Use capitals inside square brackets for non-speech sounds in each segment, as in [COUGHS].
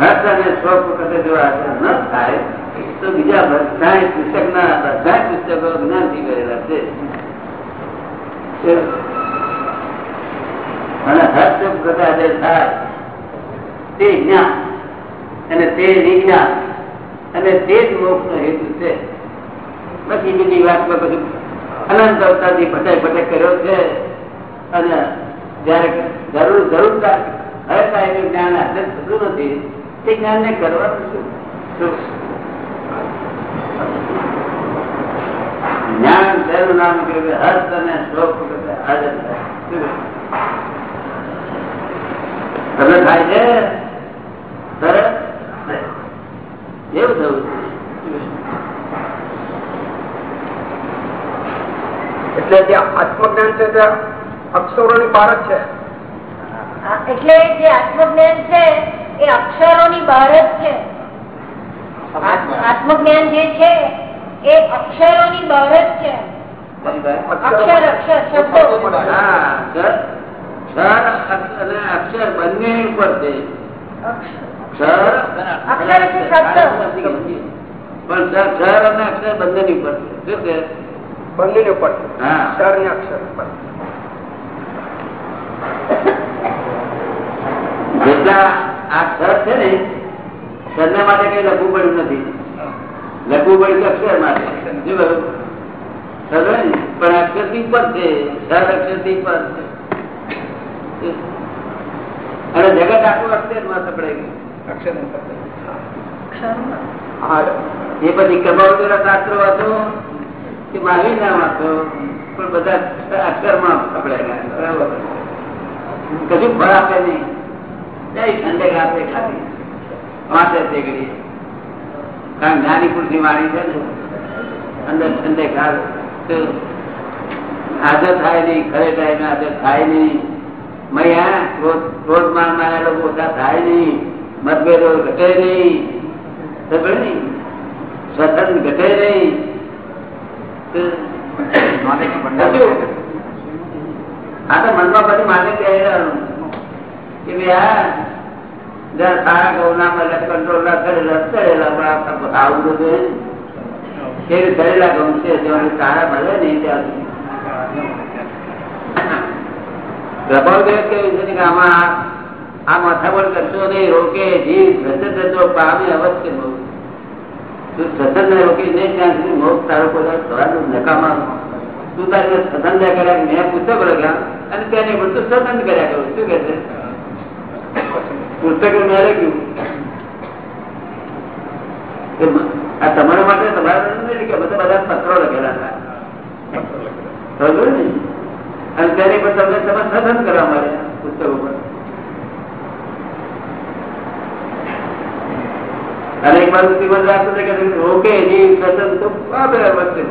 બીજા પુસ્તકો અને તે વિજ્ઞાન અને તે જ મોક્ષ નો હેતુ છે. પછી બીજી વાતમાં બધું અનંત અવતારથી ભટાઈ ભટક કર્યો છે. અને જયારે જરૂર જરૂર હવે સાહેબ જ્ઞાન હાજર થતું નથી. તે જ્ઞાન ને કરવાનું? જ્ઞાન તેનું નામ કહ્યું કે હર્ષ અને શોક વખતે હાજર થાય. થાય છે? તરત એવું થયું એટલે જે આત્મજ્ઞાન છે તે અક્ષરોની ની જ છે એટલે જે આત્મજ્ઞાન છે એ અક્ષરોની બહાર જ છે. આત્મજ્ઞાન જે છે એ અક્ષરોની બહાર જ છે. અક્ષર અક્ષર શબ્દો. અક્ષર બંને ઉપર છે. ક્ષર અક્ષર શબ્દ. પણ સર અને અક્ષર બંને ની ઉપર છે. શું કે બંને ની ઉપર હા. અક્ષર ને અક્ષર ઉપર. જેટલા આ ક્ષર છે ને ક્ષરના માટે કઈ લખવું પડ્યું નથી. લખવું પડ્યું અક્ષર માટે. શું? ખબર પણ અક્ષરથી પર છે ક્ષર અક્ષરથી પર છે. અને જગત આખું અક્ષરમાં સપડાઈ ગયું. અક્ષર એ પછી કમાવતોના શાસ્ત્રો વાંચો કે મહાવીર ના વાંચો પણ બધા અક્ષરમાં સપડાયેલા બરાબર. કશું ફળ આપે નહીં. ઠંડક આપે ખાલી વાંચે તે ઘડીએ કારણ નાની પુરુષની વાણી છે ને અંદર ઠંડક હાજર થાય નહીં ખરે ટાઈમે હાજર થાય નહીં. મૈયા ક્રોધ ક્રોધ માન લોકો ઓછા થાય નહીં. મતભેદો ઘટે નહીં. ખબર નહીં? સ્વતંત્ર ઘટે નહીં. આ તો મનમાં પછી માને કહેવાનું કે ભાઈ આ જરા સારા કંટ્રોલ ના કરેલા ચડેલા પણ આપણે છે રોકે પામે અવશ્ય બહુ તું સતત ને રોકી નહીં ત્યાં સુધી મોક્ષ તારો નકામા. તું તારે સતન કર્યા મેં પુસ્તક અને તેને બધું સતન કર્યા કરું. શું કે છે? પુસ્તક મેં લખ્યું આ તમારા માટે તમારા નથી બધા બધા પત્રો લખેલા હતા. અને તેની એક બાજુ જીવન રાખતું છે કે સતન તો આપે વચ્ચે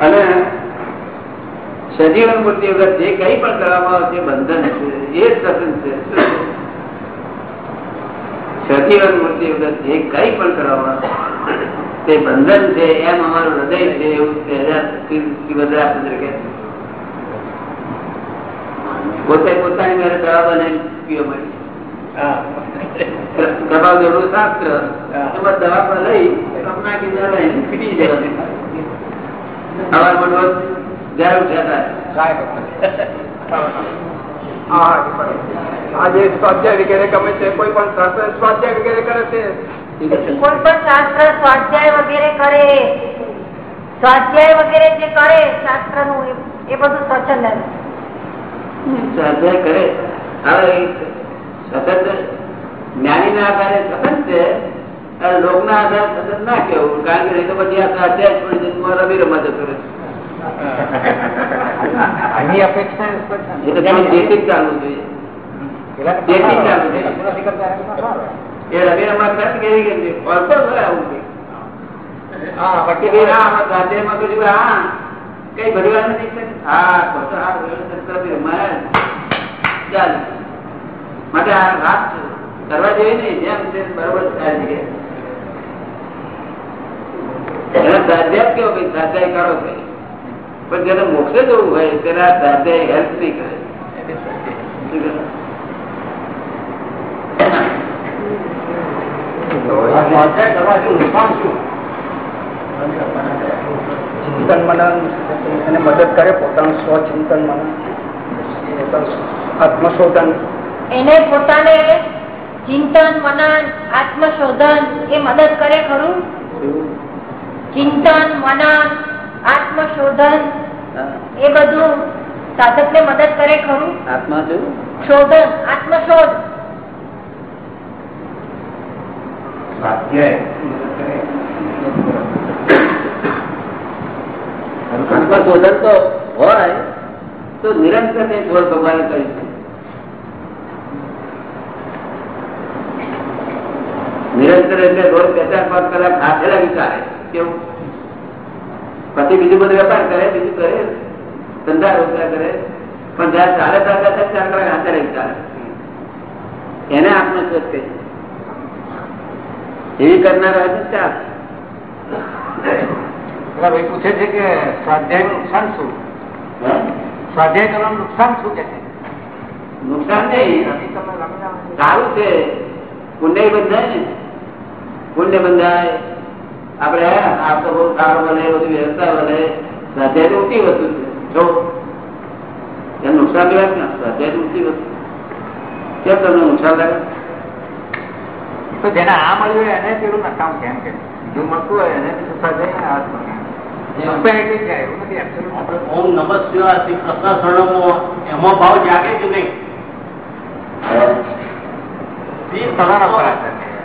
અને સજીવન મૂર્તિ વગર જે કઈ પણ કરવામાં આવે બંધન છે. એ સતન છે. સજીવન મૂર્તિ વગર જે કઈ પણ કરવામાં આવે તે બંધન છે એમ અમારું હૃદય છે એવું પહેલા પોતે પોતાની મેરે દવા બનાવી મળી દવા જેવું શાસ્ત્ર. એમાં દવા લઈ કપના કિનારા પીટી જવાનું સવારમાં રોજ જ્યારે ઉઠ્યા હા આ જે સ્વાધ્યાય વગેરે ગમે છે કોઈ પણ શાસ્ત્ર સ્વાધ્યાય વગેરે કરે છે? કોઈ પણ શાસ્ત્ર સ્વાધ્યાય વગેરે કરે. સ્વાધ્યાય વગેરે જે કરે શાસ્ત્રનું એ બધું સ્વચ્છંદ સ્વાધ્યાય કરે. હવે સતત જ્ઞાની ના આધારે સતત છે લોક ના આધારે સતત ના કેવું કારણ કે નહીં તો પછી આ સ્વાધ્યાય છોડી દે રવિ રમા જતો રહે એની અપેક્ષા એ તો તમે જેથી ચાલવું જોઈએ. એ રવિ કેવી આવું ભાઈ ના હા કઈ ભરવા નથી હા ચાલ. માટે આ રાત કરવા જેવી નહીં જેમ છે બરોબર થાય છે. એના સ્વાધ્યાય કેવો ભાઈ સ્વાધ્યાય કરો છે પણ જેને મોક્ષે જવું હોય તેના સાથે હેલ્પ નહીં કરે? ચિંતન મનન એને મદદ કરે પોતાનું સ્વચિંતન મનન આત્મશોધન. એને પોતાને ચિંતન મનન આત્મશોધન એ મદદ કરે ખરું? ચિંતન મનન આત્મશોધન એ બધું સાધક ને મદદ કરે ખરું? આત્મા શું? શોધન આત્મશોધ. આત્મશોધન તો હોય તો નિરંતર તે છોડ ભગવાને કર્યું છે નિરંતર એટલે રોજ બે ચાર પાંચ કલાક હાથેલા વિચારે કેવું? પછી બીજું બધું વેપાર કરે બીજું કરે ધંધા રોજગાર કરે પણ જયારે ચાલે ચાલે ચાર કલાક હાથે વિચારે એને આત્મશોધ કહે એવી કરનાર હોય તો ચાલ ભાઈ પૂછે છે કે સ્વાધ્યાય નુકસાન શું? સ્વાધ્યાય કરવાનું નુકસાન શું કે છે? નુકસાન નહીં તમે રમી સારું છે પુણ્ય બંધાય ને પુણ્ય બંધાય આપડે આ તો બહુ સારો બને બધી વ્યવસ્થા બને સ્વાધ્યાય તો ઊંચી વસ્તુ છે. જો નુકસાન લેવા ને સ્વાધ્યાય ઊંચી વસ્તુ કેમ તમને નુકસાન લાગે તો જેને આ મળ્યું એને પેલું નકામ કેમ કે? જો મળતું હોય એને સ્વાધ્યાય ઓમ નમ શિવાય કૃષ્ણ શરણમાં એમાં ભાવ જાગે જ નહીં.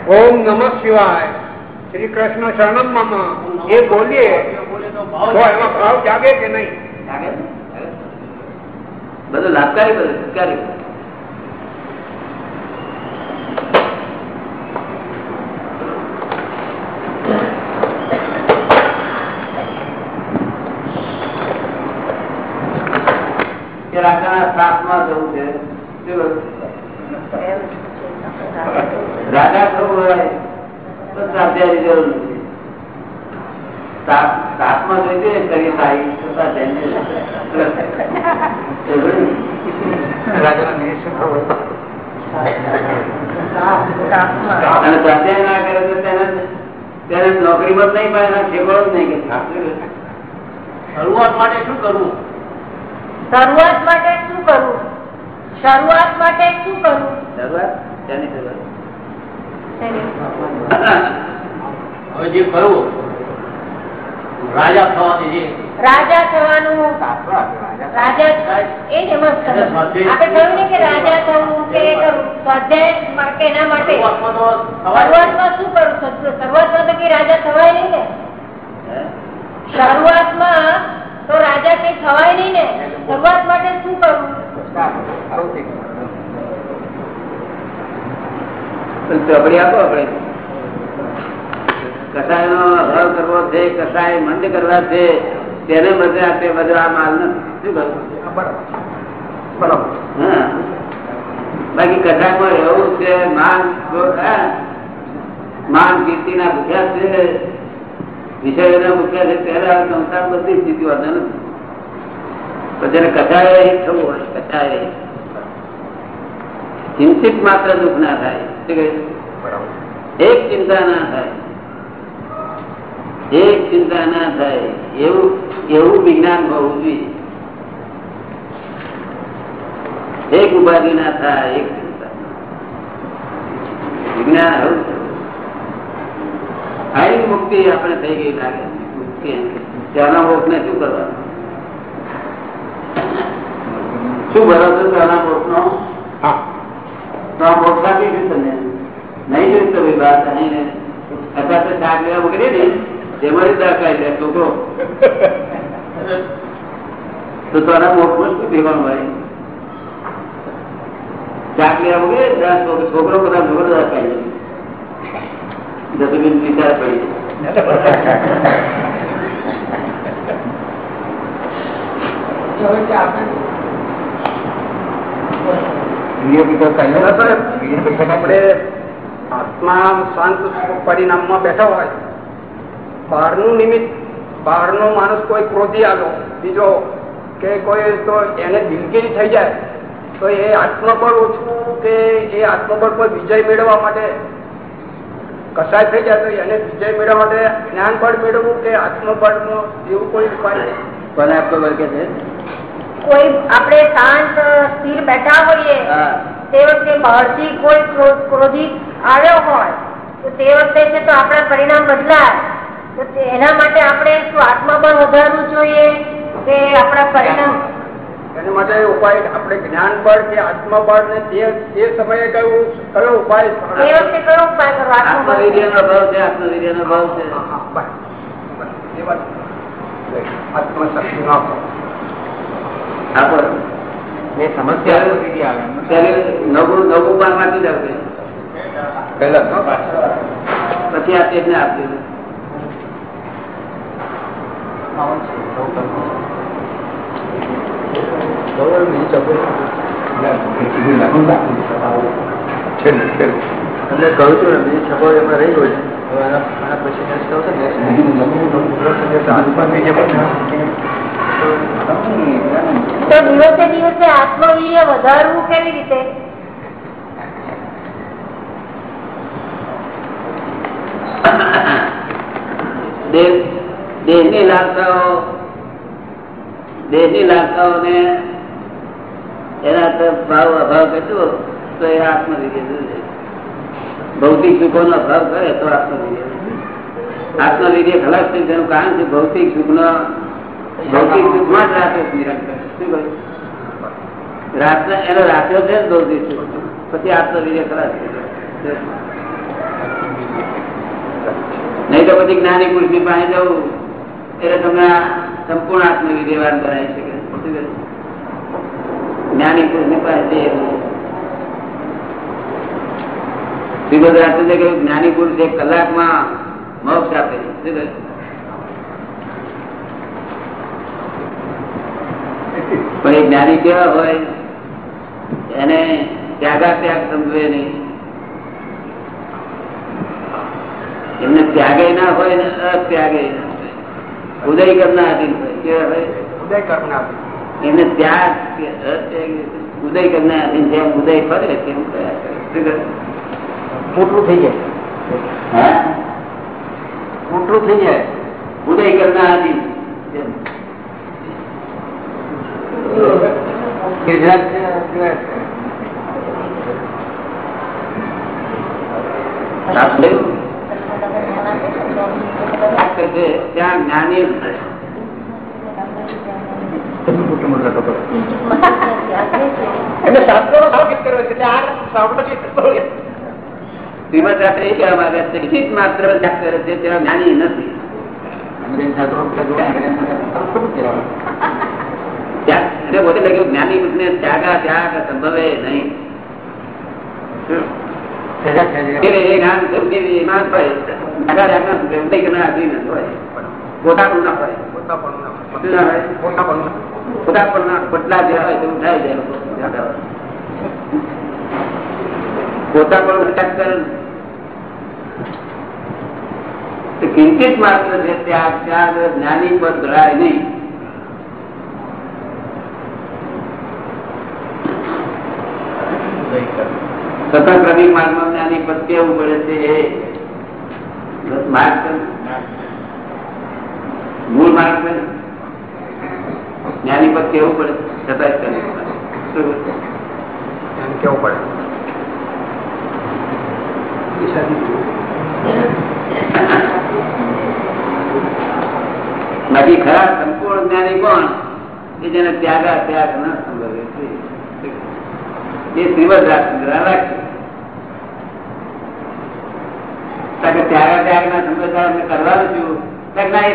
ઓમ નમઃ શિવાય શ્રી કૃષ્ણ શરણમ મમ. એ બોલીએ તો તો ભાવ એમાં ભાવ જાગે કે નહીં? બધું લાભકારી બધું સત્કારી કે રાજાના શ્રાપમાં જવું છે. રાજા થવું હોય. સ્વાધ્યાયની જરૂર નથી. જોઈતું સારી સ્વાધ્યાય ના કરે તો તેને તેને નોકરીમાં જ નહીં પણ એના ઠેકાણો જ નહીં કે શરૂઆત માટે શું કરવું? શરૂઆત માટે શું કરવું? શરૂઆત માટે શું કરવું? શરૂઆત? તેની શરૂઆત? હવે જે કરવું રાજા થવાની જે રાજા થવાનું રાજા. એ જ એમાં આપણે કહ્યું ને કે રાજા થવું કે સ્વાધ્યાય એના માટે? શરૂઆતમાં થવાય નહીં. શું કરવું? શરૂઆતમાં તો કઈ રાજા થવાય નહીં ને? શરૂઆતમાં તો રાજા કઈ થવાય નહીં ને? શરૂઆત માટે શું કરવું સૌથી પેલી ચોપડી આપો આપણે. કસાય નો હળ કરવો છે કસાય મંદ કરવા છે, તેને બદલે આપણે બધો માલ નથી. શું બરાબર હા. રહેવું છે, માન માન કીર્તિ ના ભૂખ્યા છે. વિષયોના ભૂખ્યા છે ત્યારે સંસાર બધી સ્થિતિ વાંધો નથી. પછી કસાય થવું હોય કસાય ચિંતિત માત્ર દુઃખ ના થાય. એક ચિંતા ના થાય. એક ચિંતા ના થાય. એવું એવું વિજ્ઞાન હોવું જોઈએ એક ઉપાધિ ના થાય એક ચિંતા વિજ્ઞાન આવું છે. મુક્તિ આપણે થઈ ગઈ લાગે મુક્તિ ત્યાંના મોક્ષ ને શું કરવાનું? શું ભરોસો ત્યાંના મોક્ષ નો હા. તો આ મોક્ષ આપીશું તમને. નહીં જોયું તો ભાઈ વાત અહીં અથવા તો શાક લેવા છે છોકરો. તો તારા મોક્ષમાં શું દેવાનું બધા છોકરો દસમીન વિચાર પડી આપણે આત્મા શાંત પરિણામમાં બેઠા હોય. બહારનું નિમિત્ત બહારનો માણસ કોઈ ક્રોધી આવ્યો બીજો કે કોઈ તો એને દિલગીરી થઈ જાય તો એ આત્મબળ ઓછું કે એ આત્મબળ પર વિજય મેળવવા માટે કસાય થઈ જાય તો એને વિજય મેળવવા માટે જ્ઞાન બળ મેળવવું કે આત્મબળ એવું કોઈ ઉપાય નહીં? કોને આપતો વર્ગે છે? કોઈ આપણે શાંત સ્થિર બેઠા હોઈએ તે વખતે બહારથી કોઈ ક્રો- ક્રોધિત આવ્યો હોય તો તે વખતે છે તો આપણા પરિણામ બદલાય. તો એના માટે આપણે શું આત્મબળ વધારવું જોઈએ કે આપણા પરિણામ? એના માટે ઉપાય આપણે જ્ઞાન બળ કે આત્મબળ ને તે સમયે કયું કયો ઉપાય તે વખતે કયો ઉપાય કરવો? આત્મબળ આત્મવીર્યનો ભાવ છે આત્મવીર્યનો ભાવ છે. આત્મશક્તિ નો બસ. પછી. આ તેજને આપજો તમને કહું છું ને બીજી છપો એમાં રહી ગયો છે હવે આના પછી આવશે એના તરફ ભાવ, અભાવ કરજો તો એ આત્મવિર્ય ભૌતિક ભૌતિક સુખોનો અભાવ કરે તો આત્મવિર્ય આત્મવિર્ય ખલાસ થઈ તેનું કારણ છે ભૌતિક સુખનો ભૌતિક સુખમાં જ રાત્રે એનો રાખ્યો છે જ ભૌતિક સુખ પછી આત્મવીર્ય ખલાસ થઈ જાય. નહીં તો પછી જ્ઞાની પુરુષની પાસે જવું. એટલે તમને સંપૂર્ણ આત્મવિદ્યવાન બનાવી શકે. જ્ઞાની પુરુષની પાસે. શ્રીમદ રાજચંદ્રે કહ્યું, જ્ઞાની પુરુષ એક કલાકમાં મોક્ષ આપે છે. શું કહે? પણ એ જ્ઞાની કેવા હોય? એને ત્યાગા ત્યાગ સમજવે નહીં. એમને ત્યાગે ના હોય ને અત્યાગે ઉદય કરના આધીન હોય. કેવા હોય? ઉદય. એમને ત્યાગ ઉદય કરના આધીન જેમ ઉદય ફરે તેમ? મોટું થઈ જાય. હા? મોટું થઈ જાય. ઉદય કરના આધીન જેમ. ગુજરાત છે, ગુજરાત છે. આપણે છે, ત્યાં જ્ઞાની શ્રીમદ શાસ્ત્ર એ કહેવા માંગે છે ચિત્ત માત્ર કરે છે તેવા જ્ઞાની નથી. પોતે લખ્યું જ્ઞાની પુરુષને ત્યાગા ત્યાગ સંભવે નહીં. કિંચિત માત્ર છે ત્યાગ ત્યાગ જ્ઞાની પર ધરાય નહીં. સતત ક્રમિક માર્ગમાં જ્ઞાની પદ કેવું પડે છે એ માર્ગ મૂળ માર્ગ છે જ્ઞાની પદ કેવું પડે છતાં ક્રમિક માર્ગ. કેવું પડે? બાકી ખરા સંપૂર્ણ જ્ઞાની કોણ? કે જેને ત્યાગા ત્યાગ ન સંભવે છે. એ શ્રીમદ રાજચંદ્ર રાખે કારણ કે ત્યાગા ત્યાગ ના સંભવતા અમે કરવાનું છું. ના, એ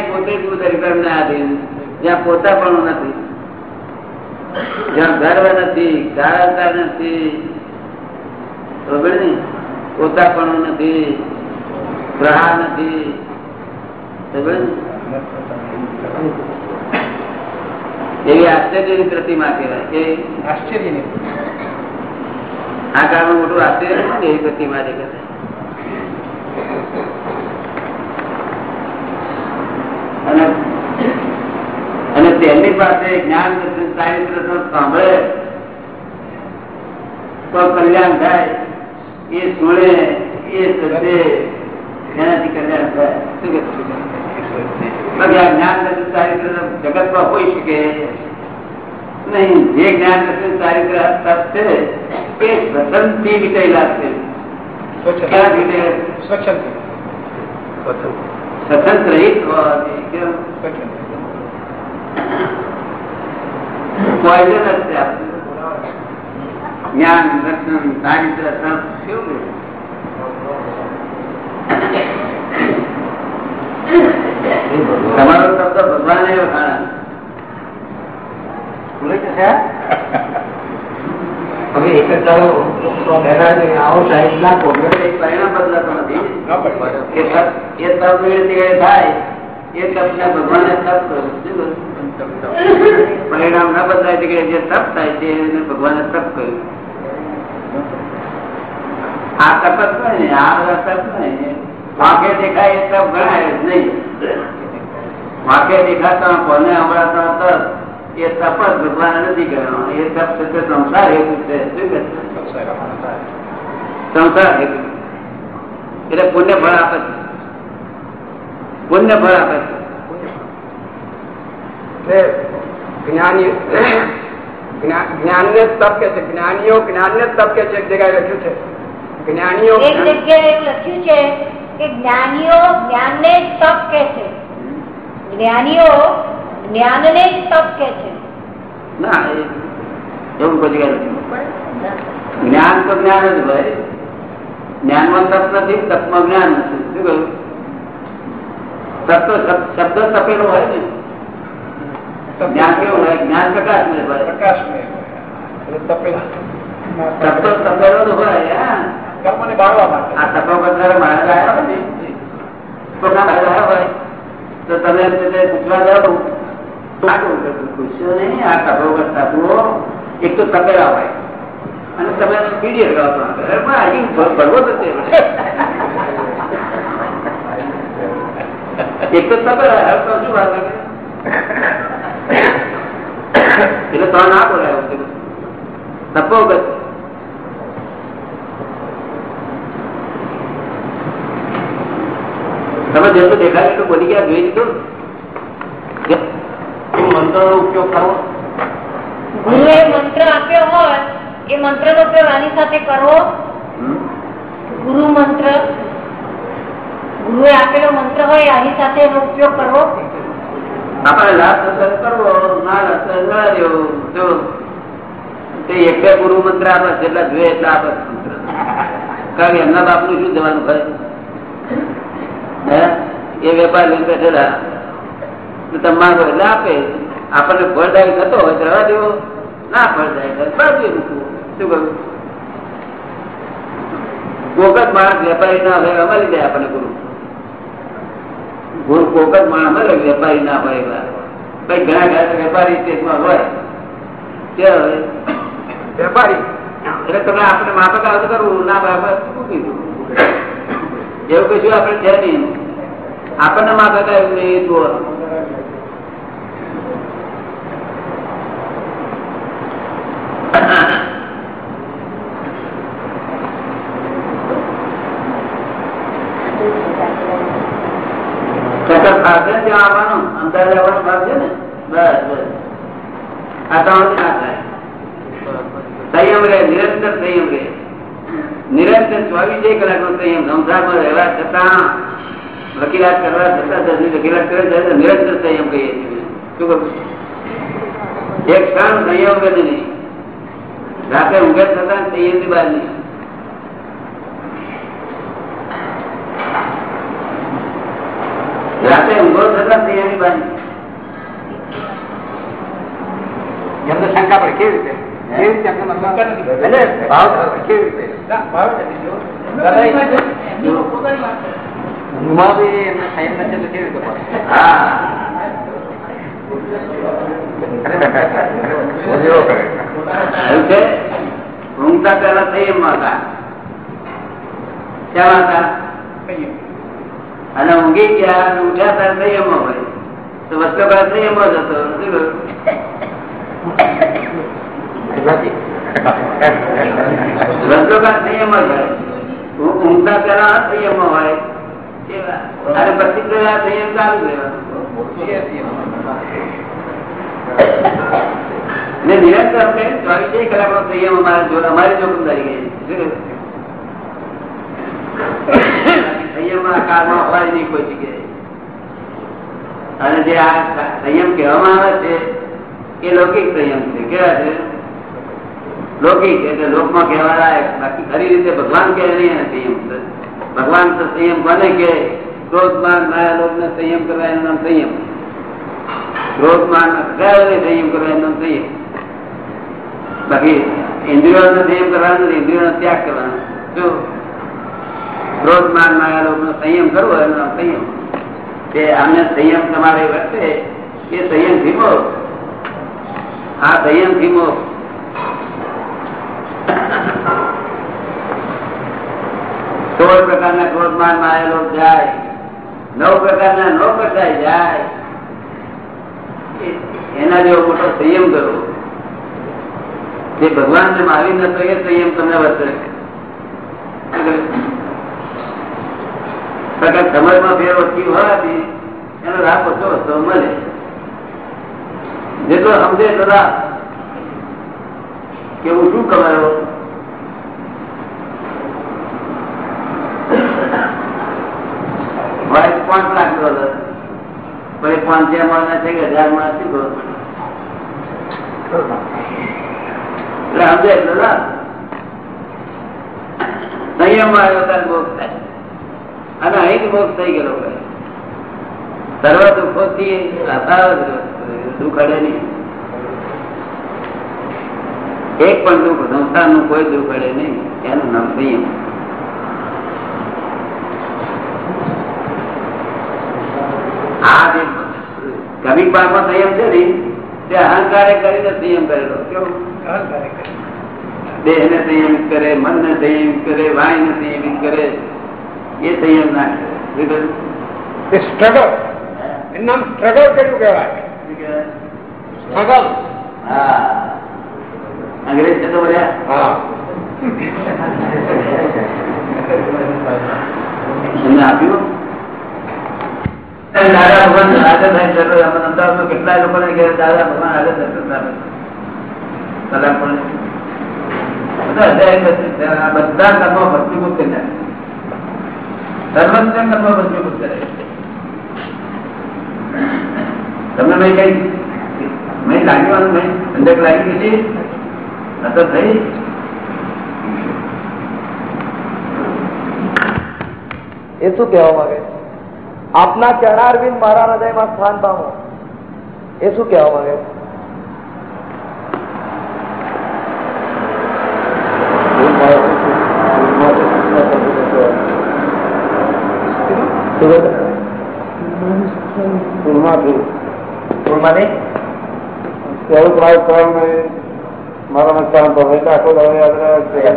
પોતે પણ નથી. ગ્રહા નથી ખબર? એવી આશ્ચર્યની પ્રતિમા કહેવાય. કે આશ્ચર્યની આ કારણ મોટું છે ને, એવી પ્રતિમા દેખાય અને અને તેમની પાસે જ્ઞાન દર્શન તો સાંભળે, તો કલ્યાણ થાય. એ સુણે, એ સદે એનાથી કલ્યાણ થાય. શું કે જ્ઞાન દર્શન ચારિત્ર જગતમાં હોઈ શકે. નહીં. જે જ્ઞાન દર્શન ચારિત્ર તપ છે એ વિટેલા છે. ક્યાં વિટેલા? સ્વચ્છંદ. સ્વતંત્ર? પોઈઝન છે આપણું. જ્ઞાન દર્શન ચારિત્ર તપ કેવું તમારો શબ્દ ભગવાને વખાણા હવે એક જ દાડો પહેલા જે આવો સાહેબ નાખો એક પરિણામ બદલાતો નથી ના પડે. એ તપ એ તપ એવી રીતે થાય એ તપને ભગવાને તપ કર્યું. શું કહ્યું? પરિણામ ન બદલાય તે જે તપ થાય છે એને ભગવાને તપ કર્યું આ તપ જ નહીં ને આ બધા તપ નહીં વાંકે દેખાય એ તપ ગણાય જ નહીં વાંકે દેખાતા કોને હમણાં તપ એ તપ જ ભગવાન નથી કરવાનો. એ તપ છે તે સંસાર હેતુ છે. શું કહે? છે? સંસાર હેતુ. એટલે પુણ્ય ફળ આપે છે. પુણ્ય ફળ આપે છે. તે જ્ઞાની જ્ઞાન ને તપ કે છે. જ્ઞાનીઓ જ્ઞાન ને તપ કે છે. એક જગ્યાએ લખ્યું છે. જ્ઞાનીઓ એક જગ્યાએ એવું લખ્યું છે કે જ્ઞાનીઓ જ્ઞાનને જ તપ કે છે. જ્ઞાનીઓ જ્ઞાનને જ તપ કે છે? ના એવું કોઈ જગ્યાએ નથી. જ્ઞાન તો જ્ઞાન જ હોય જ્ઞાનમાં તપ નથી તપમાં જ્ઞાન નથી શું કહ્યું? તપ શબ્દ તપેલો હોય ને. જ્ઞાન કેવું હોય? જ્ઞાન પ્રકાશ ને પ્રકાશ ને તપેલા. તપ તો હોય કર્મને બાળવા માટે. આ તપો કરનારા માણસ આવ્યા હોય ને. તો ના તમે પૂછવા જાઓ. બધું નહીં એક તો તપેલા હોય અને તમે હજી ભરવો તો એક તો તપેલા તો શું વાત એટલે તો ના બોલાય તમે જેટલું દેખાય એટલું બોલી ગયા, જોઈ લીધું? મંત્ર નો ઉપયોગ કરવો? ગુરુએ મંત્ર આપ્યો હોય એ મંત્રનો ઉપયોગ આની સાથે કરવો? ગુરુ મંત્ર. ગુરુએ આપેલો મંત્ર હોય આની સાથે એનો ઉપયોગ કરવો? આપણે લાભ કરવો ના રસ્તે ના રહ્યો. જો તે એક ગુરુ મંત્ર આપે જેટલા જોઈએ એટલા આપે મંત્ર. કારણ કે એમના બાપનું શું જવાનું ખરે હે? એ વેપાર લઈને બેઠેલા. તો તમે એટલે આપે. આપણને ફળદાયી થતો હોય રવા દેવો. ના ફળદાયી મૂકવું. શું કરું કોકત માણસ વેપારી ના હોય અમારી દે આપણને ગુરુ. ગુરુ કોકત માણસ મળે વેપારી ના હોય એવા. ભાઈ ઘણા ઘણા વેપારી સ્ટેટમાં હોય. ક્યાં હોય. વેપારી? એટલે તમે આપણે માફક આવતું કરવું. ના બાબત એવું કશું આપણે છે નહીં. આપણને માફક આવ્યું નહીં એ જુઓ ચક્કર ખાશે ને ત્યાં આવવાનું અમદાવાદ આવવાનું ભાગ છે ને બસ બસ આ ત્રણ ના થાય સંયમ રહે નિરંતર સંયમ રહે નિરંતર ચોવીસે કલાક નો સંયમ સંસારમાં રહેવા છતાં વકીલાત કરવા છતાં દસની વકીલાત કરે છે તો નિરંતર સંયમ કહીએ છીએ શું કરું એક ક્ષણ સંયમ કરે નહીં રાતે ઊંઘે છતાં સંયમની બહાર નહીં રાતે ઊંઘો છતાં સંયમની બહાર નહીં એમને શંકા પડે કેવી રીતે કેવી રીતે એમને મતલબ એટલે ભાવ કેવી રીતે ઊંઘમાં બી એમને સંયમ નથી તો કેવી રીતે પડે? હા હું જેવો કરે. એવું છે ઊંઘતા પહેલા સંયમમાં હતા. ક્યાં હતા? અને ઊંઘી ગયા અને ઉઠ્યા ત્યારે સંયમમાં હોય. તો વસ્તુ પેલા સંયમમાં જ હતો. શું કહ્યું? વસ્તુ કાળ સંયમમાં જ હોય. ઊંઘતા પહેલા અસંયમમાં હોય. અને પછી પેલા સંયમ ચાલુ ને નિરંતર આપણે ચોવીસે કલાકનો સંયમ અમારે જો અમારી જોખમદારી ગઈ કાળમાં હોય નહીં કોઈ જગ્યાએ. અને જે આ સંયમ કહેવામાં આવે છે એ લૌકિક સંયમ છે. કેવા છે? લૌકિક એટલે લોકમાં કહેવા લાયક બાકી ખરી રીતે ભગવાન કહે સંયમ ભગવાન તો સંયમ કોને કે ક્રોધ માન માયા લોક ને સંયમ કરવા એનું નામ સંયમ. ક્રોધ માન ને સંયમ કરવા એનું નામ સંયમ. બાકી ઇન્દ્રિયો નો સંયમ કરવાનો ઇન્દ્રિયો નો ત્યાગ કરવાનો. જો ક્રોધ માન માયા લોક નો સંયમ કરવો એનું નામ સંયમ. કે આમને સંયમ તમારે વર્તે, એ સંયમ ધીમો આ સંયમ ધીમો સોળ પ્રકારના ક્રોધમાનમાં આવેલો જાય નવ પ્રકારના ન કસાય જાય. એના જેવો મોટો સંયમ કરવો જે ભગવાન ને મારી નતો એ સંયમ તમને વર્તે સગત સમજમાં ફેર ઓછી હોવાથી એનો રાહ ઓછો ઓછો મળે. જેટલો સમજે એટલો રાહ કે હું શું કમાયો હોય પાંચ લાખ ડોલર પછી પાંચ માણસ છે કે હજાર માણસ શું નહીં. એક પણ દુઃખ સંસ્થાનું કોઈ દુઃખ અડે નહીં. એનું નામ સંયમ આ જે કવિ પાકમાં સંયમ છે ને તે અહંકારે કરીને સંયમ કરેલો કેવું? દેહ ને સંયમિત કરે મન ને સંયમિત કરે વાણી ને સંયમિત કરે એ સંયમ ના કરે. સ્ટ્રગલ એનું નામ સ્ટ્રગલ કર્યું કહેવાય. સ્ટ્રગલ હા. અંગ્રેજ છે તો બોલ્યા? હા. એમને આપ્યું? દાદા ભગવાન આગળ થાય જરૂર અમે અમદાવાદમાં કેટલાય લોકોને ઘેર દાદા ભગવાન આગળ દર્શન આપે કલાક પણ બધા અધ્યાય દર્શન છે. આ બધા કર્મો ભસ્મીભૂત કરી નાખે સર્વસ્વ કર્મો ભસ્મીભૂત કરે? તમને મેં કઈ મેં લાગ્યું મેં? ઠંડક લાગી ગઈ છે? અસર થઈ? એ શું કહેવા માંગે આપના ચરણારવિંદ મારા હૃદયમાં સ્થાન પામો એ શું કહેવા માંગે મારા સ્થાન પામો એટલે આખો દાડો યાદ રહે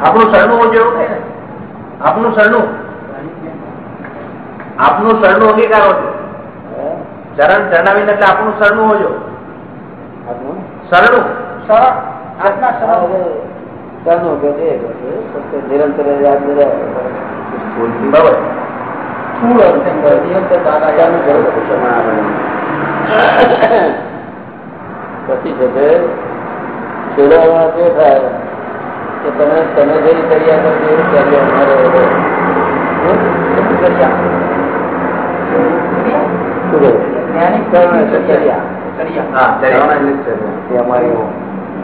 આપણું સરનું હોવું જેવું થાય ને આપનું સરનું? આપનું સરનું અંગીકારો છો. ચરણ ચરણાવીને એટલે આપણું સરનું હોજો. સરનું? નિરંતર [COUGHS] પછી છે તે થાય કે તમે તમે જે કર્યા કરો એવું કાર્ય અમારે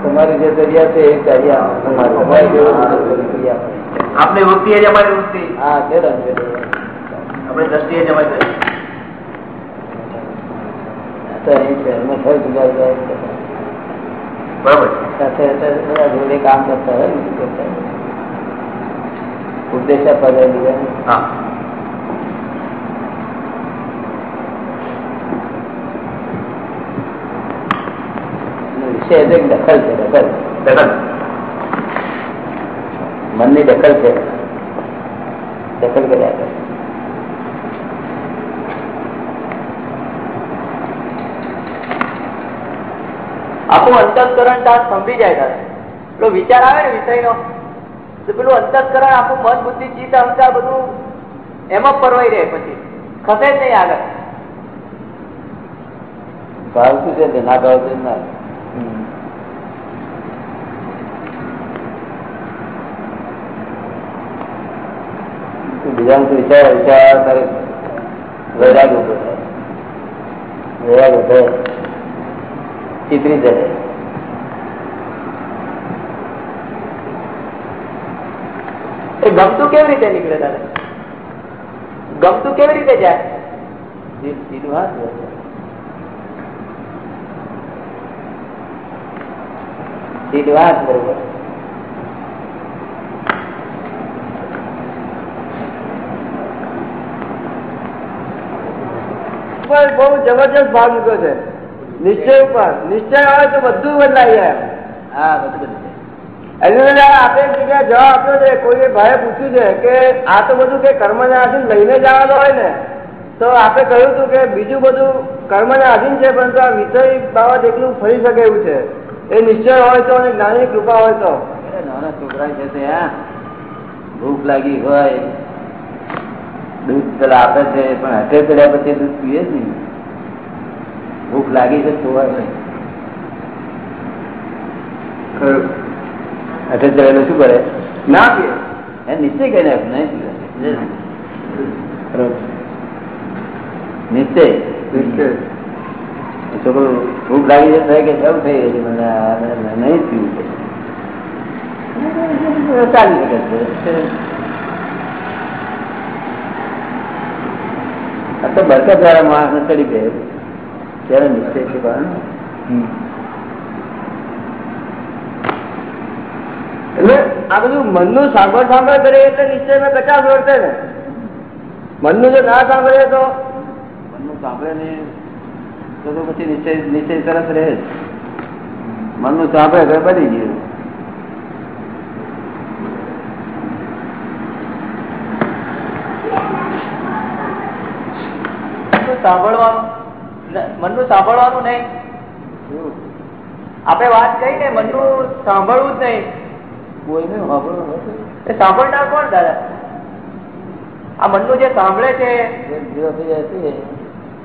તમારી જે દરિયા છે એ દરિયા જેવું આપની વૃત્તિ જ અમારી વૃત્તિ. હા છે આપણે છે ને. આપણી દ્રષ્ટિ એ જ અમારી દ્રષ્ટિ બરાબર છે. સાથે સાથે બધા જોડે કામ કરતા હોય ને શું કરતા હોય ઉપદેશ આપવા જાય બીજાને. હા એનો વિષય એટલે કે દખલ છે દખલ દખલ મનની દખલ છે દખલ કર્યા કરે આખું અંતસ્કરણ તાર સમજી જાય તારે. પેલો વિચાર આવે ને વિષયનો, તો પેલું અંતસ્કરણ આખું મન, બુદ્ધિ, ચિત્ત, અહંકાર બધું એમાં પરવાઈ રહે પછી. ખસે જ નહીં આગળ. છે વિચાર વિચાર વૈરાગ વૈરાગ ચિતરી જાય એ ગમતું કેવી રીતે નીકળે તારે ગમતું કેવી રીતે જાય સીધ- સીધું હાથ હોય. સીધું હાથ બરોબર ઉપર બહુ જબરજસ્ત ભાગ મૂક્યો છે નિશ્ચય ઉપર. નિશ્ચય આવે તો બધું બદલાઈ જાય. હા બધું આપણે એક જગ્યાએ જવાબ આપ્યો છે કોઈ ભાઈ પૂછ્યું છે કે આ તો બધું કે કર્મના આધીન લઈને જવાનું હોય ને તો આપણે કહ્યું હતું કે બીજું બધું કર્મના આધીન છે પરંતુ આ વિષય બાબત એકલું ફરી શકે એવું છે. એ નિશ્ચય હોય તો અને જ્ઞાની કૃપા હોય તો. નાના છોકરા છે તે હા. ભૂખ લાગી હોય દૂધ પેલા આપે છે પણ હટે પેલા પછી દૂધ પીએ જ નહીં. ભૂખ લાગી છે તો હટે ચડેલો શું કરે? ના પીએ એ નિશ્ચય કરી નાખ નહીં? પીવે નિશ્ચય છોકરો ભૂખ લાગી છે થાય કે કેમ થઈ ગઈ છે મને નહીં પીવું ચાલી શકે છે. આ તો બરકત દ્વારા માણસ ને ચડી ગયે ત્યારે નિશ્ચય છે એટલે આ બધું મનનું સાંભળ સાંભળ કરે એટલે નિશ્ચયમાં કચાશ વર્તે ને. મનનું જો ના સાંભળે તો? મનનું સાંભળે ને તો તો પછી નિશ્ચય નિશ્ચય તરત રહે જ. મનનું સાંભળે તો બની ગયું સાંભળવાનું. મનનું સાંભળવાનું નહીં. આપણે વાત કહી ને મનનું સાંભળવું જ નહીં. કોઈને સાંભળવું સાંભળનાર કોણ દાદા? આ મનનું જે સાંભળે છે ઢીલો થઈ જાય છે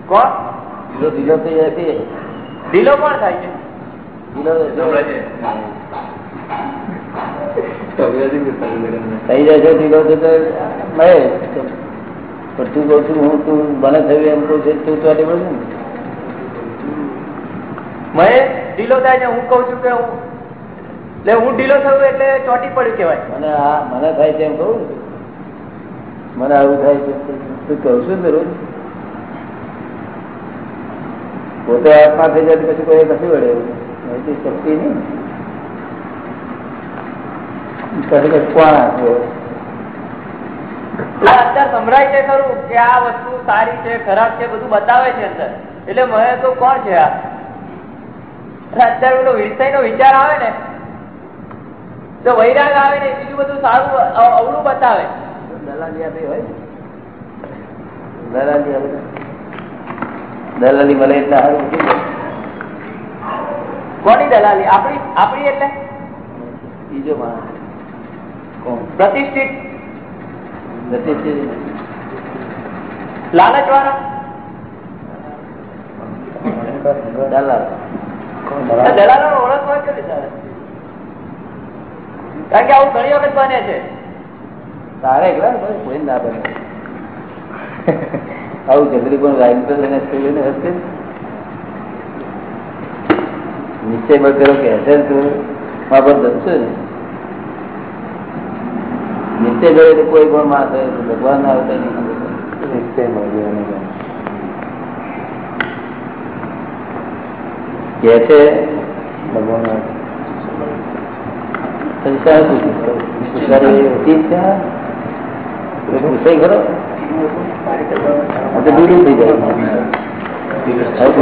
કોણ? જો ઢીલો થઈ જાય છે ઢીલો કોણ થાય છે? ઢીલો. થઈ જાય. છે. ઢીલો થતો તો મળે. પણ તું કહું છું હું તું મને થયું એમ કહું છું તું તો આટલી બધું ને? મને ઢીલો થાય છે હું કઉ છું કે હું એટલે હું ઢીલો થયું એટલે ચોટી પડ્યું કહેવાય. મને આ મને થાય છે એમ કહું મને આવું થાય છે. તું કહું છું ને રોજ? પોતે આત્મા થઈ જાય પછી કોઈ નથી વળે એવું શક્તિ નહીં. પછી કોણ સંભળાય છે ખરું કે આ વસ્તુ સારી છે ખરાબ છે બધું બતાવે છે અંદર. એટલે મને તો કોણ છે આ? અત્યારે પેલો વિષય નો વિચાર આવે ને તો વૈરાગ આવે ને બીજું બધું સારું અવળું બતાવે. દલાલી હોય દલાલી દલાલી મળે એટલે સારું કોની દલાલી? આપણી આપણી એટલે? બીજો માણસ. પ્રતિષ્ઠિત. પ્રતિષ્ઠિત લાલચ વાળા દલાલ. દલાલો કારણ કે આવું ઘણી વખત બને છે. તારે કોઈ ના બને. આવું જલ્દી પણ લઈને હશે. નિશ્ચય પર કરો કે હશે તો માં પર ધનશે ને. નિશ્ચય કરે તો કોઈ પણ માં ભગવાન ના આવતા નહીં નિશ્ચય મળ્યો કે છે ભગવાન પૈસા પૂછ્યું પૂછવાની હતી જ છે કોઈ પૂછાય ખરો આ તો દૂર થઈ જાય હવે છે? પૂછવાથી દૂર થઈ જાય. શું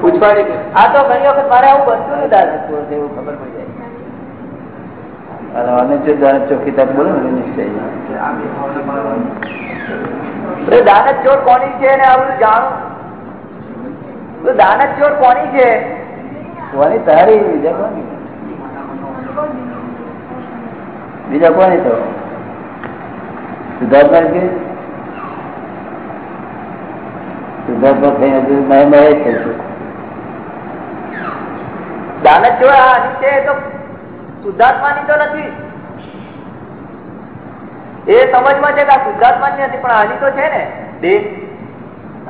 પૂછવાની આ તો ઘણી વખત મારે આવું બનતું એવું ખબર પડી જાય અને જો દાન ચોખ્ખી તક બોલો ને નિશ્ચય તો દાનત ચોર કોની છે ને આ જાણું? દાનત ચોર કોની છે? કોની? તારી બીજા કોની? બીજા કોની તો? સિદ્ધાર્થમાં થઈ હજુ મેં મેં જ થઈ છું. દાનત ચોર આ તો શુદ્ધાત્માની તો નથી. એ સમજમાં છે કે આ શુદ્ધાત્માની નથી પણ આની તો છે ને દેહ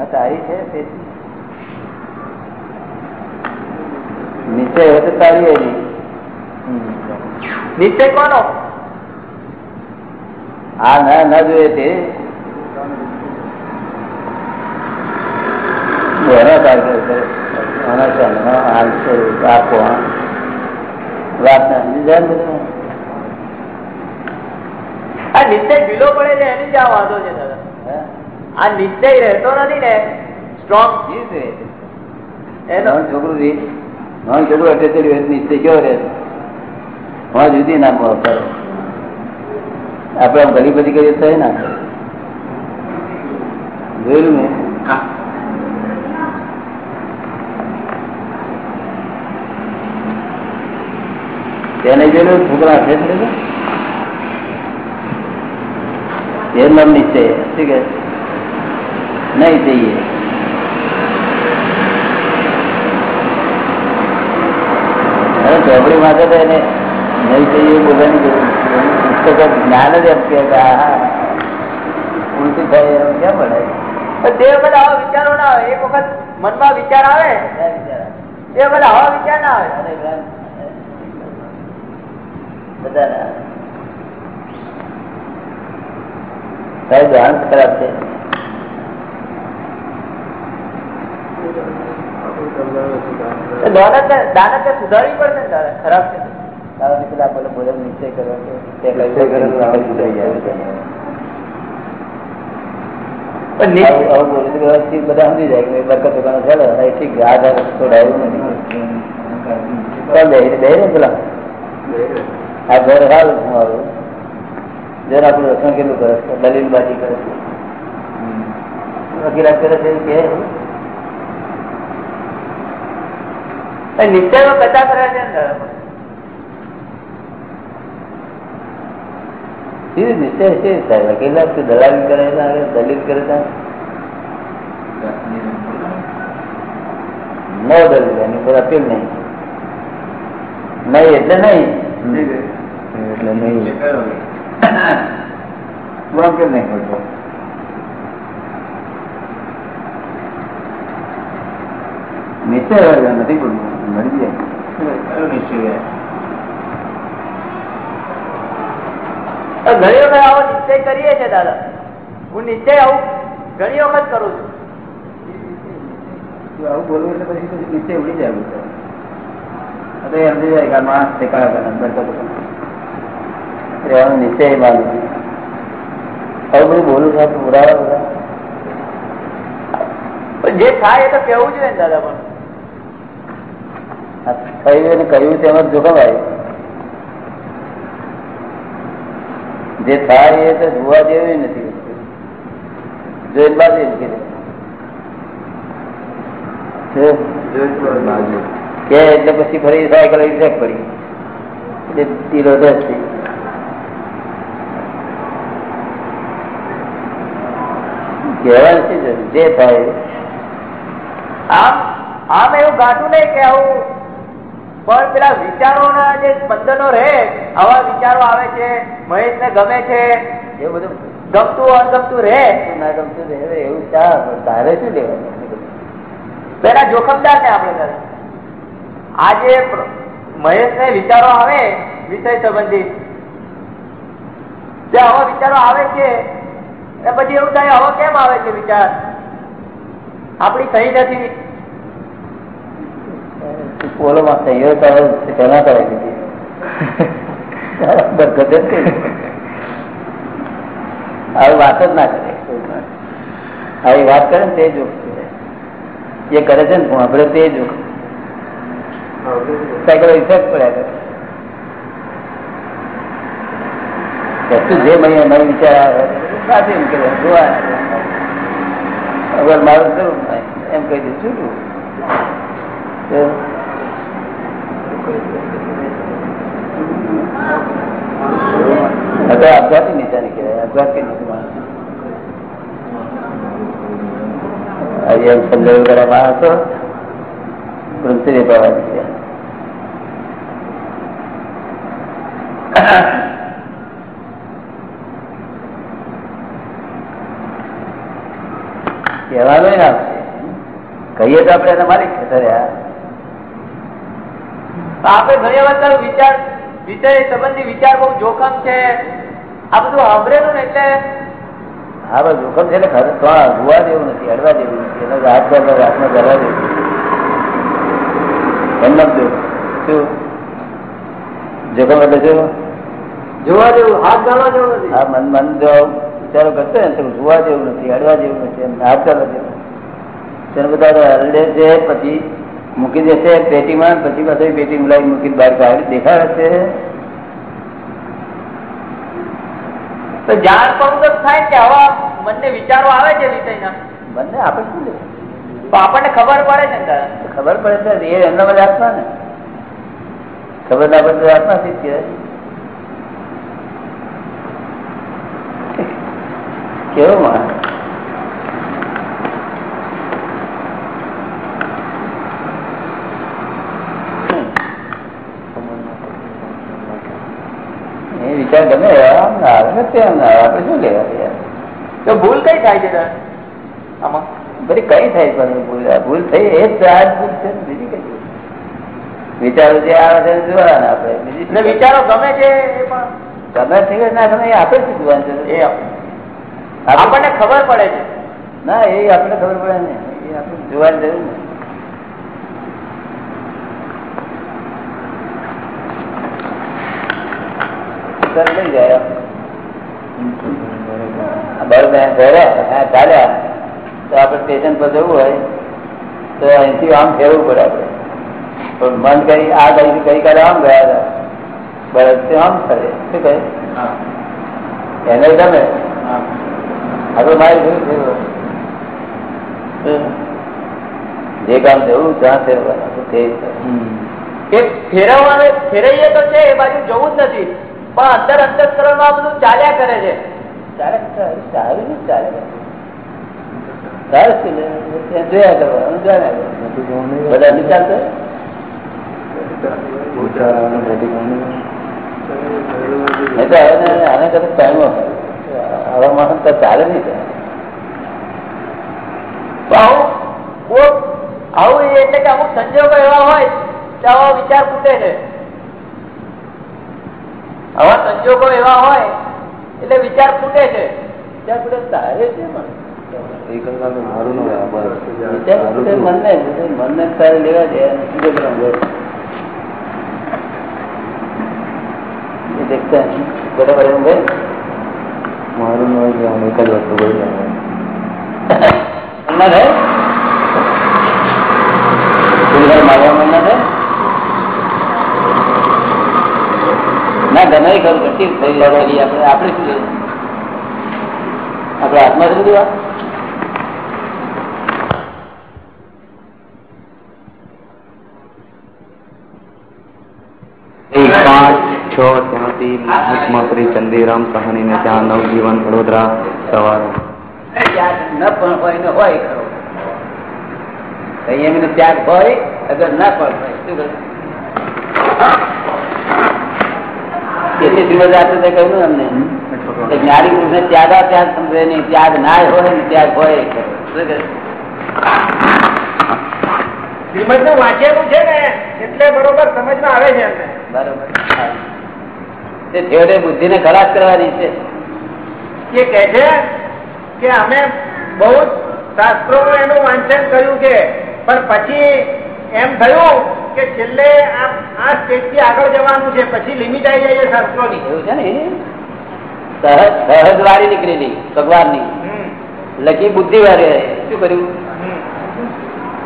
આ તારી છે તારી નિશ્ચય કોનો? આ ના ના જોઈએ તે. એના આના છે આપો બધા આ નિશ્ચય ઢીલો પડે છે એની જ આ વાંધો છે દાદા? આ નિશ્ચય રહેતો નથી ને સ્ટ્રોંગ ઈ રહે. એનો છોકરું રીત નાનું છોકરું અટે ચડ્યું નિશ્ચય કેવો રહે હા જુદી નામ આમ ઘડી બધી કરીએ તો ના. જોયેલું ને તેને જોયેલું છોકરા છે એ નામ નીચે શું કે નહીં જઈએ. ચોપડી માટે તો એને નહીં જઈએ બોલવાની જરૂર પુસ્તકો જ્ઞાન જ એમ કે હા ઉલટી થાય એમ કેમ ભણાય તે વખત આવા વિચારો ના આવે. એક વખત મનમાં વિચાર આવે? તે વખત આવા વિચાર ના આવે. અરે બેન, બધા ના આવે. સાહેબ દાંત ખરાબ છે દાનત દાનત સુધારવી પડશે ને દાદા ખરાબ છે તો. તારા નીકળ્યા પેલો બોલે નિશ્ચય કરો છો. તે નિશ્ચય કરેલું આવે છે. પણ નિશ્ચય- આવું- આવું બોલે તો વ્યવસ્થિત બધા સમજી જાય કે ભાઈ બરકત દુકાનો ચાલે હવે ઠીક છે, આ ધારે છોડાયું નથી ચાલ બે બે ને પેલા આ ઘર હાલ મારું. જરા આપણું રક્ષણ કેટલું કરે છે? દલીલબાજી કરે છે. વકીલાત કરે છે કે પણ નિશ્ચયમાં કદાચ રહે છે ને દાદા સીધું નિશ્ચય છે સાહેબ વકીલાત કે દલાલી કરે છે હવે દલીલ કરે છે? નો દલીલ, એની પર અપીલ નહીં. નહીં એટલે નહીં. એટલે નહીં તું નહીં કરતો નિશ્ચય હોય નથી બોલવું મળી જાય. તો ઘણી વખત આવો નિશ્ચય કરીએ છીએ દાદા. હું નિશ્ચય આવું ઘણી વખત કરું છું. આવું બોલવું એટલે પછી નિશ્ચય નીચે ઉડી જાય સમજી જાય કે માણસ ટેકાળા કરે, બરકત કરે. રહેવાનું નિશ્ચય માનું હવે બધું બોલું છું આપણે બધા. જે થાય એ તો કેવું જોઈએ ને દાદા પણ. થયું અને કહ્યું તેમાં જોખમ આવ્યું જે થાય એ તો જોવા જેવી નથી. જોઈ બાજુ એમ કીધું. છે? કે એટલે પછી ફરી સાયકલ ઇફેક્ટ પડી. એટલે દસ થઈ કહેવાનું શું જે થાય. આમ આમ એવું ગાંઠું નહીં કે આવું. પણ પેલા વિચારોના જે સ્પંદનો રહે આવા વિચારો આવે છે મહેશ ને ગમે છે એ બધું. ગમતું અણગમતું રહે. ના ગમતું રહે એવું ચા તારે શું લેવાનું? પેલા જોખમદાર ને આપણે આજે મહેશ ને વિચારો આવે વિષય સંબંધિત. જે આવા વિચારો આવે છે પછી એવું થાય, હવે કેમ આવે છે વિચાર? આપડી સહી નથી. બોલો સહીઓ કરે જ. આવી વાત જ ના કરે. આવી વાત કરે ને તે જોખ જે કરે છે ને આપણે તે જોખ સાયકલ ઇફેક્ટ પડ્યા કરે. જે વિચાર આવે. સાચી એમ કે જોવા અગર મારું કરવું એમ કહી દઉં છું અત્યારે અપઘાતી નિશાની કહેવાય અપઘાત કે નથી માણસ આજે એમ સમજાવ્યું કરે માણસો પૃથ્વી પ્રવાસ છે કહેવાનું ના કહીએ તો આપણે એના માલિક છે યાર. આપણે ઘણી વખત વિચાર વિષય સંબંધી વિચાર બહુ જોખમ છે. આ બધું સાંભળેલું ને એટલે? હા ભાઈ જોખમ છે ને ખરે. તો જોવા જેવું નથી અડવા જેવું નથી. એનો હાથ કરવા હાથમાં કરવા જેવું એમ નતું શું? જોખમ એટલે શું? જોવા જેવું હાથ ગાળવા જેવું નથી. હા મન મન જો વિચારો કરતો ને તો જોવા જેવું નથી અડવા જેવું નથી એમ હાથ કરવા જેવું તેને બધા હરડે છે પછી મૂકી દેશે પેટીમાં પછી પાછું પેટી લાવી મૂકી બહાર કાઢી દેખાડે છે. તો જાણ પણ થાય કે આવા બંને વિચારો આવે છે વિષયના. બંને આપણે શું તો આપણને ખબર પડે છે ખબર પડે છે એ એમના બધા આત્મા ને. ખબર ના પડે તો આત્મા થી જ કહેવાય કેવો માણસ વિચાર ગમે આમ ના આવે તેમ ના આવે આપણે શું લેવા તો ભૂલ કઈ થાય છે આમાં? બધી કઈ થાય પણ ભૂલ ભૂલ થઈ એ જ આ ભૂલ છે બીજી કઈ વિચારો જે આવે છે જોવાના આપણે બીજી વિચારો ગમે છે એ પણ. ગમે ના ગમે એ આપણે શું જોવાનું છે? એ આપણે- આપણને ખબર પડે છે. ના એ આપણે ખબર પડે ને. એ આપણે જોવાની જરૂર ને. લઈ જાય. બરોબર ફેર્યા ચાલ્યા. તો આપણે સ્ટેશન પર જવું હોય તો અહીંથી આમ ફેરવું પડે આપણે. પણ મન કરી આ ગઈ ગઈકાલે આમ ગયા હતા. બરાબર આમ ફરે. શું કહે? એને ગમે. હવે મારે શું થયું જે કામ જવું ત્યાં ફેરવાનું કે ફેરવીએ તો છે એ બાજુ જવું જ નથી. પણ અંદર અંતસ્કરણમાં બધું ચાલ્યા કરે છે. ચાલે ચાલે સારું નહીં ચાલે સારું જોયા કરવાનું જોયા. બધા તો હવે ને આને કદાચ ટાઈમ આવા માણસ તો ચાલે નહીં તો. તો આવું એટલે કે અમુક સંજોગો એવા હોય કે આવો વિચાર ફૂટે છે. આવા સંજોગો એવા હોય એટલે વિચાર ફૂટે છે. વિચાર બધે ચાલે છે પણ. વિચાર બધે મનને બધે મનને તારે લેવા દે સીધો પેલા બસ. એ દેખતા નહીં. બરાબર એમ ભાઈ મારું એક જ વસ્તુ બોલી ના થાય ના ના ગમે ખરું કશી થઈ જાય આપણે આપણે શું લઈએ? આપણે હાથમાં છે બધું આ? પાંચ છ ત્યાંથી મુખ્યમંત્રી ચંદીરામ ને ત્યાં નવજીવન વડોદરા સવારે. ન પણ હોય ને હોય ખરો. સંયમી નો ત્યાગ હોય અગર ના પણ હોય શું તેથી શ્રીમદ કહ્યું અમને જ્ઞાની પુરુષ ને ત્યાગા ત્યાગ સમજે નહીં ત્યાગ ના હોય ને ત્યાગ હોય ખરો. શું કહ્યું? શ્રીમદનું વાંચેલું છે ને એટલે બરોબર સમજમાં આવે છે બરોબર. તે છેવટે બુદ્ધિ ને ખલાસ કરવાની છે. કે છે કે અમે બહુ શાસ્ત્રો એનું વાંચન કર્યું છે પણ પછી એમ થયું કે છેલ્લે આ સ્ટેજથી આગળ જવાનું છે પછી લિમિટ આવી જાય છે એવું છે ને? સહજ સહજ વાળી નીકળેલી ભગવાનની લખી બુદ્ધિ વાળે શું કર્યું?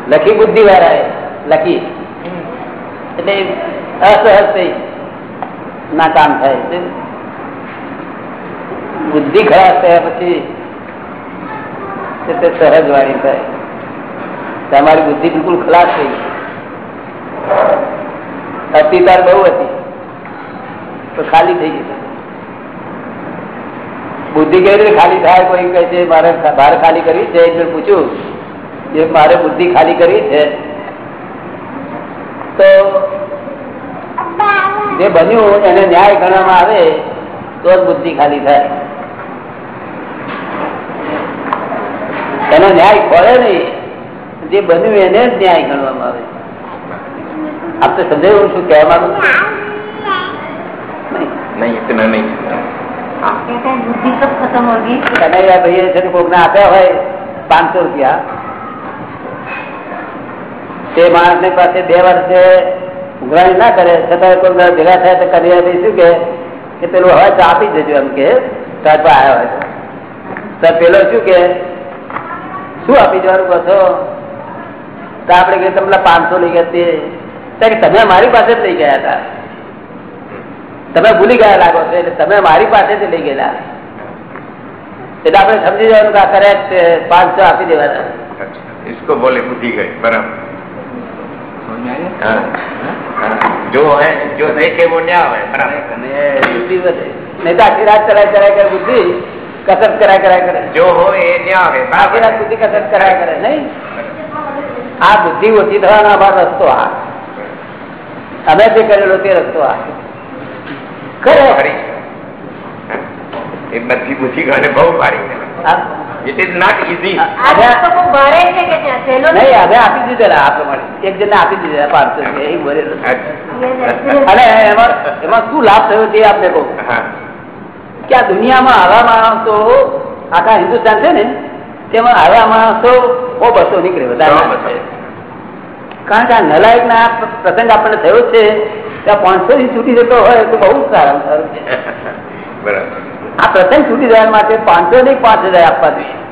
લખી બુદ્ધિ વાળા લખી. એટલે અસહજ થઈ. ના કામ થાય છે. બુદ્ધિ ખરાબ થયા પછી તે તે સહજ વાળી થાય તમારી બુદ્ધિ બિલકુલ ખલાસ થઈ અતિતાર બહુ હતી તો ખાલી થઈ ગઈ બુદ્ધિ કેવી રીતે ખાલી થાય કોઈ કહે છે મારે બહાર ખાલી કરવી છે એક જણ પૂછ્યું કે મારે બુદ્ધિ ખાલી કરવી છે તો જે બન્યું એને ન્યાય ગણવામાં આવે તો જ બુદ્ધિ ખાલી થાય. એનો ન્યાય પડે નહીં જે બન્યું એને જ ન્યાય ગણવામાં આવે. આપ તો હું શું કહેવા માંગુ આપ્યા હોય પાંચસો રૂપિયા. તે માણસ પાસે બે વર્ષે ઉઘરાણી ના કરે, છતાં કોઈ ભેગા થયા તો કરી શું કે પેલું હવે આપી દેજો એમ કે રાજભા આવ્યા હોય તો. પેલો શું કે શું આપી દેવાનું કહો છો? તો આપણે કે તમને પાંચસો લઈ ગયા તે. ત્યારે તમે મારી પાસે જ લઈ ગયા હતા. તમે ભૂલી ગયા લાગો છો, એટલે તમે મારી પાસે જ લઈ ગયેલા. એટલે આપણે સમજી જવાનું કે આ કરે પાંચસો આપી દેવાના. બોલે બુદ્ધિ ગઈ, બરાબર. જો બુદ્ધિ વધે. નહીં આ બુદ્ધિ ઓછી થવાનો આભાર રસ્તો આ. અમે જે કરેલો તે રસ્તો આ. ખરે. એ બધી બુદ્ધિ ઘરે બહુ પાડી ઇટ ઇઝ નોટ ઇઝી આ તો બહુ ભારે છે કે ત્યાં સહેલો નથી. નહીં હવે આપી દીધેલા આ પ્રમાણે એક જણને આપી દીધેલા પાંચસો રૂપિયા એ ભરેલો અને એમાં એમાં શું લાભ થયો તે આપને કહું. કે આ દુનિયામાં આવા માણસો આખા હિન્દુસ્તાન છે ને તેમાં આવા માણસો બહુ બસો નીકળે વધારે કારણ કે આ નલાયક ના પ્રસંગ આપણને થયો છે. ત્યાં પાંચસો થી છૂટી જતો હોય તો બહુ સારા સારું છે. બરાબર. આ પ્રસંગ છૂટી જવા માટે પાંચસો ને પાંચ હજાર આપવા જોઈએ.